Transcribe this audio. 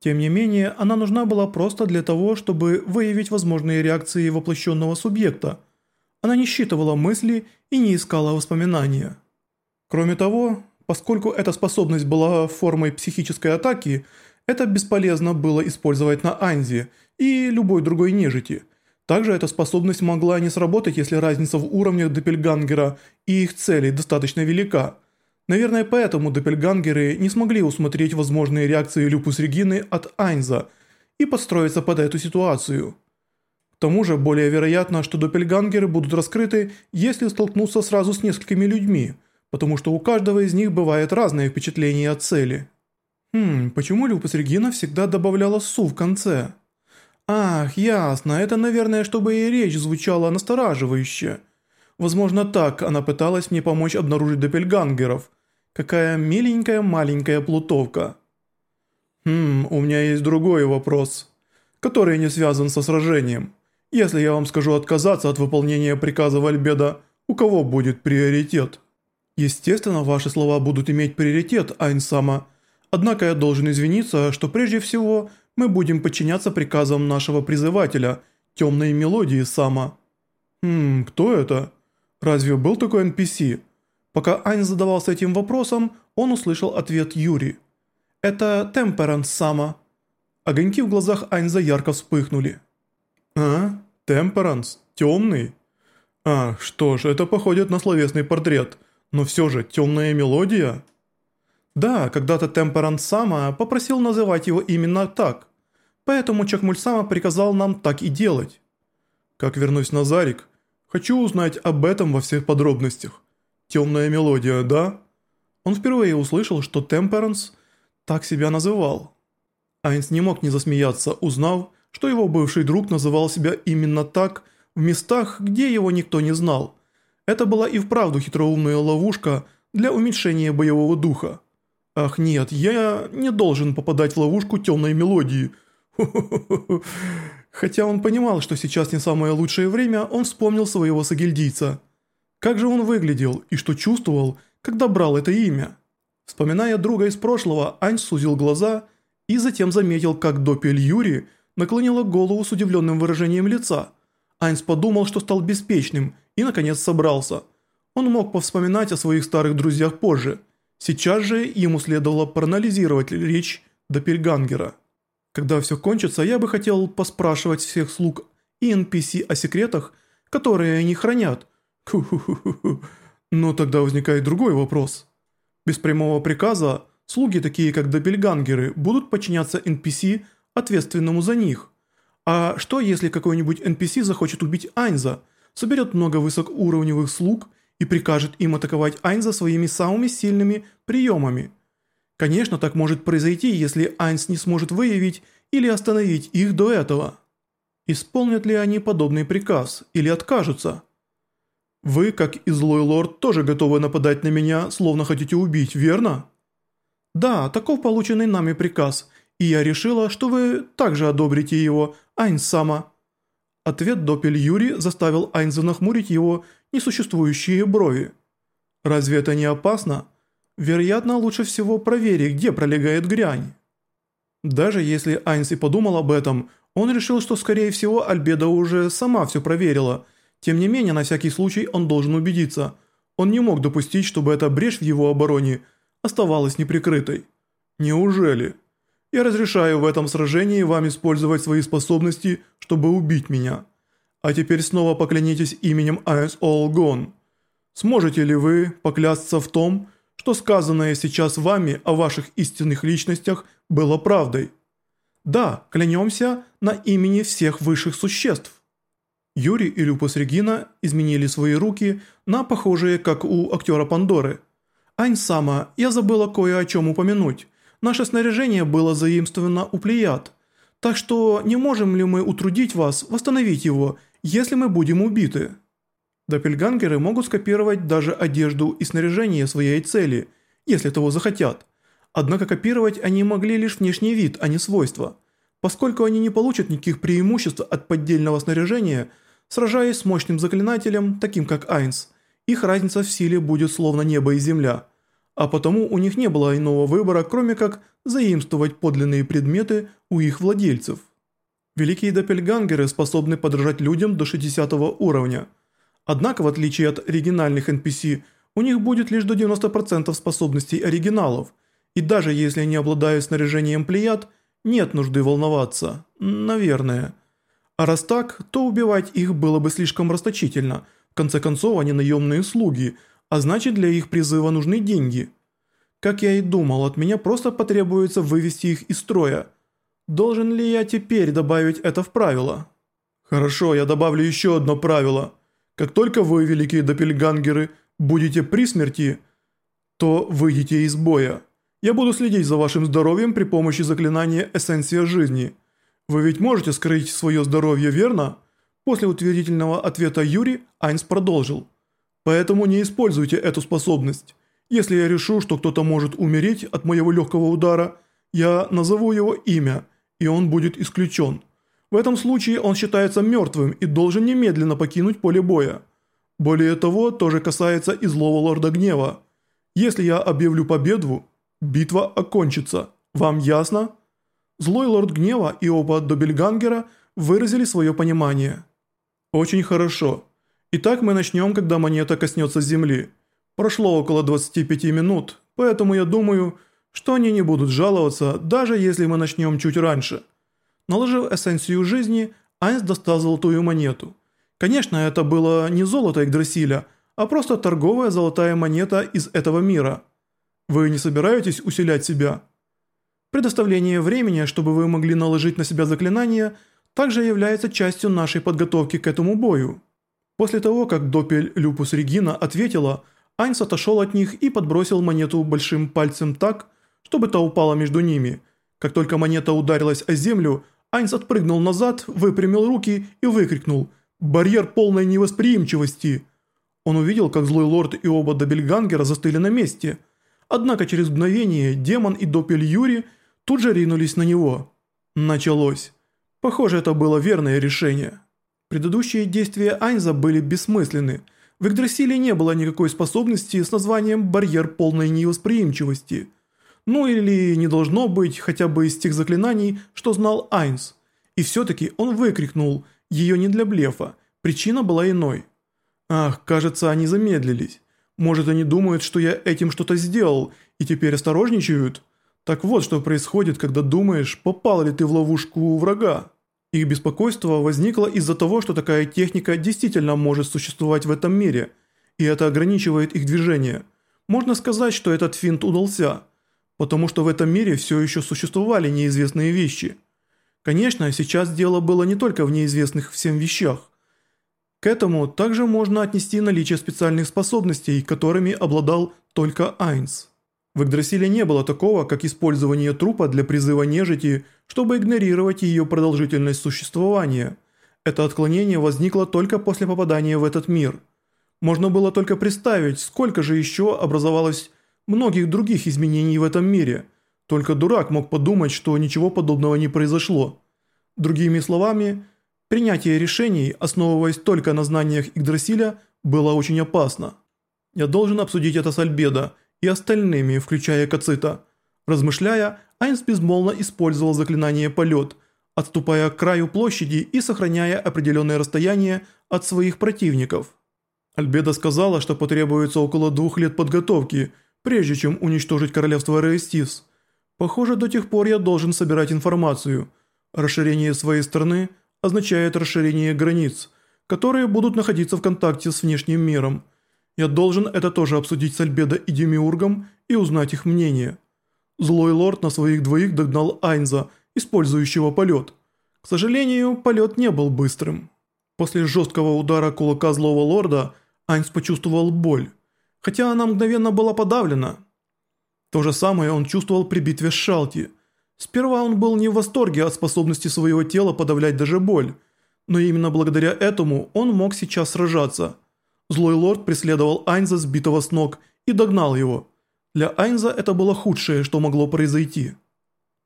Тем не менее, она нужна была просто для того, чтобы выявить возможные реакции воплощенного субъекта. Она не считывала мысли и не искала воспоминания. Кроме того, поскольку эта способность была формой психической атаки, это бесполезно было использовать на Анзе и любой другой нежити. Также эта способность могла не сработать, если разница в уровнях Доппельгангера и их целей достаточно велика – Наверное, поэтому доппельгангеры не смогли усмотреть возможные реакции Люпус Регины от Айнза и подстроиться под эту ситуацию. К тому же, более вероятно, что доппельгангеры будут раскрыты, если столкнутся сразу с несколькими людьми, потому что у каждого из них бывает разное впечатление от цели. Хм, почему Люпус Регина всегда добавляла «су» в конце? Ах, ясно, это, наверное, чтобы и речь звучала настораживающе. Возможно, так она пыталась мне помочь обнаружить доппельгангеров – Какая миленькая маленькая плутовка. Хм, у меня есть другой вопрос, который не связан со сражением. Если я вам скажу отказаться от выполнения приказа Вальбеда, у кого будет приоритет? Естественно, ваши слова будут иметь приоритет, Айнсама. Однако я должен извиниться, что прежде всего мы будем подчиняться приказам нашего призывателя, темной мелодии Сама. Хм, кто это? Разве был такой NPC? Пока Айн задавался этим вопросом, он услышал ответ Юри. «Это Темперанс Сама». Огоньки в глазах Айнза ярко вспыхнули. «А? Темперанс? Темный?» «А, что ж, это походит на словесный портрет, но все же темная мелодия?» «Да, когда-то Темперанс Сама попросил называть его именно так, поэтому Чакмуль Сама приказал нам так и делать». «Как вернусь на Зарик, хочу узнать об этом во всех подробностях». «Темная мелодия, да?» Он впервые услышал, что Темперанс так себя называл. Айнс не мог не засмеяться, узнав, что его бывший друг называл себя именно так в местах, где его никто не знал. Это была и вправду хитроумная ловушка для уменьшения боевого духа. «Ах нет, я не должен попадать в ловушку темной мелодии». Хотя он понимал, что сейчас не самое лучшее время, он вспомнил своего сагильдийца – как же он выглядел и что чувствовал, когда брал это имя? Вспоминая друга из прошлого, Ань сузил глаза и затем заметил, как Допель Юри наклонила голову с удивленным выражением лица. Айнс подумал, что стал беспечным и наконец собрался. Он мог повспоминать о своих старых друзьях позже. Сейчас же ему следовало проанализировать речь Доппельгангера. Когда все кончится, я бы хотел поспрашивать всех слуг и NPC о секретах, которые они хранят, Но тогда возникает другой вопрос. Без прямого приказа слуги, такие как Добельгангеры, будут подчиняться NPC, ответственному за них. А что если какой-нибудь NPC захочет убить Айнза, соберет много высокоуровневых слуг и прикажет им атаковать Айнза своими самыми сильными приемами? Конечно, так может произойти, если Айнс не сможет выявить или остановить их до этого. Исполнят ли они подобный приказ или откажутся? Вы, как и злой лорд, тоже готовы нападать на меня, словно хотите убить, верно? Да, таков полученный нами приказ, и я решила, что вы также одобрите его, Айнс-сама. Ответ Допель Юри заставил Айнза нахмурить его несуществующие брови. Разве это не опасно? Вероятно, лучше всего проверить, где пролегает грянь. Даже если Айнс и подумал об этом, он решил, что скорее всего Альбеда уже сама все проверила – тем не менее, на всякий случай он должен убедиться. Он не мог допустить, чтобы эта брешь в его обороне оставалась неприкрытой. Неужели? Я разрешаю в этом сражении вам использовать свои способности, чтобы убить меня. А теперь снова поклянитесь именем Айс Олгон. Сможете ли вы поклясться в том, что сказанное сейчас вами о ваших истинных личностях было правдой? Да, клянемся на имени всех высших существ. Юрий и Люпус Регина изменили свои руки на похожие, как у актера Пандоры. «Ань Сама, я забыла кое о чем упомянуть. Наше снаряжение было заимствовано у Плеяд. Так что не можем ли мы утрудить вас восстановить его, если мы будем убиты?» Доппельгангеры могут скопировать даже одежду и снаряжение своей цели, если того захотят. Однако копировать они могли лишь внешний вид, а не свойства. Поскольку они не получат никаких преимуществ от поддельного снаряжения – Сражаясь с мощным заклинателем, таким как Айнс, их разница в силе будет словно небо и земля. а потому у них не было иного выбора, кроме как заимствовать подлинные предметы у их владельцев. Великие доппельгангеры способны подражать людям до 60 уровня. Однако, в отличие от оригинальных NPC, у них будет лишь до 90% способностей оригиналов, и даже если они обладают снаряжением плеяд, нет нужды волноваться. Наверное. А раз так, то убивать их было бы слишком расточительно. В конце концов, они наемные слуги, а значит для их призыва нужны деньги. Как я и думал, от меня просто потребуется вывести их из строя – Должен ли я теперь добавить это в правило? Хорошо, я добавлю еще одно правило. Как только вы, великие допельгангеры, будете при смерти, то выйдете из боя. Я буду следить за вашим здоровьем при помощи заклинания «Эссенция жизни». Вы ведь можете скрыть свое здоровье, верно? После утвердительного ответа Юри Айнс продолжил. Поэтому не используйте эту способность. Если я решу, что кто-то может умереть от моего легкого удара, я назову его имя – и он будет исключен. В этом случае он считается мертвым и должен немедленно покинуть поле боя. Более того, тоже касается и злого лорда гнева. Если я объявлю победу, битва окончится. Вам ясно? Злой лорд гнева и оба Добельгангера выразили свое понимание. Очень хорошо. Итак, мы начнем, когда монета коснется земли. Прошло около 25 минут, поэтому я думаю, что они не будут жаловаться, даже если мы начнем чуть раньше. Наложив эссенцию жизни, Айнс достал золотую монету. Конечно, это было не золото Игдрасиля, а просто торговая золотая монета из этого мира. Вы не собираетесь усилять себя? Предоставление времени, чтобы вы могли наложить на себя заклинание, также является частью нашей подготовки к этому бою. После того, как Допель Люпус Регина ответила, Айнс отошел от них и подбросил монету большим пальцем так, чтобы та упала между ними. Как только монета ударилась о землю, Айнс отпрыгнул назад, выпрямил руки и выкрикнул «Барьер полной невосприимчивости!». Он увидел, как злой лорд и оба Добельгангера застыли на месте. Однако через мгновение демон и Допель Юри тут же ринулись на него. Началось. Похоже, это было верное решение. Предыдущие действия Айнза были бессмысленны. В Игдрасиле не было никакой способности с названием «Барьер полной невосприимчивости». Ну или не должно быть хотя бы из тех заклинаний, что знал Айнс. И все-таки он выкрикнул ее не для блефа, причина была иной. Ах, кажется, они замедлились. Может, они думают, что я этим что-то сделал и теперь осторожничают? Так вот, что происходит, когда думаешь, попал ли ты в ловушку врага. Их беспокойство возникло из-за того, что такая техника действительно может существовать в этом мире, и это ограничивает их движение. Можно сказать, что этот финт удался – потому что в этом мире все еще существовали неизвестные вещи. Конечно, сейчас дело было не только в неизвестных всем вещах. К этому также можно отнести наличие специальных способностей, которыми обладал только Айнс. В Игдрасиле не было такого, как использование трупа для призыва нежити, чтобы игнорировать ее продолжительность существования. Это отклонение возникло только после попадания в этот мир. Можно было только представить, сколько же еще образовалось многих других изменений в этом мире. Только дурак мог подумать, что ничего подобного не произошло. Другими словами, принятие решений, основываясь только на знаниях Игдрасиля, было очень опасно. Я должен обсудить это с Альбедо и остальными, включая Кацита. Размышляя, Айнс безмолвно использовал заклинание «Полет», отступая к краю площади и сохраняя определенное расстояние от своих противников. Альбеда сказала, что потребуется около двух лет подготовки – прежде чем уничтожить королевство Рейстис. Похоже, до тех пор я должен собирать информацию. Расширение своей страны означает расширение границ, которые будут находиться в контакте с внешним миром. Я должен это тоже обсудить с Альбедо и Демиургом и узнать их мнение. Злой лорд на своих двоих догнал Айнза, использующего полет. К сожалению, полет не был быстрым. После жесткого удара кулака злого лорда Айнс почувствовал боль хотя она мгновенно была подавлена. То же самое он чувствовал при битве с Шалти. Сперва он был не в восторге от способности своего тела подавлять даже боль, но именно благодаря этому он мог сейчас сражаться. Злой лорд преследовал Айнза сбитого с ног и догнал его. Для Айнза это было худшее, что могло произойти –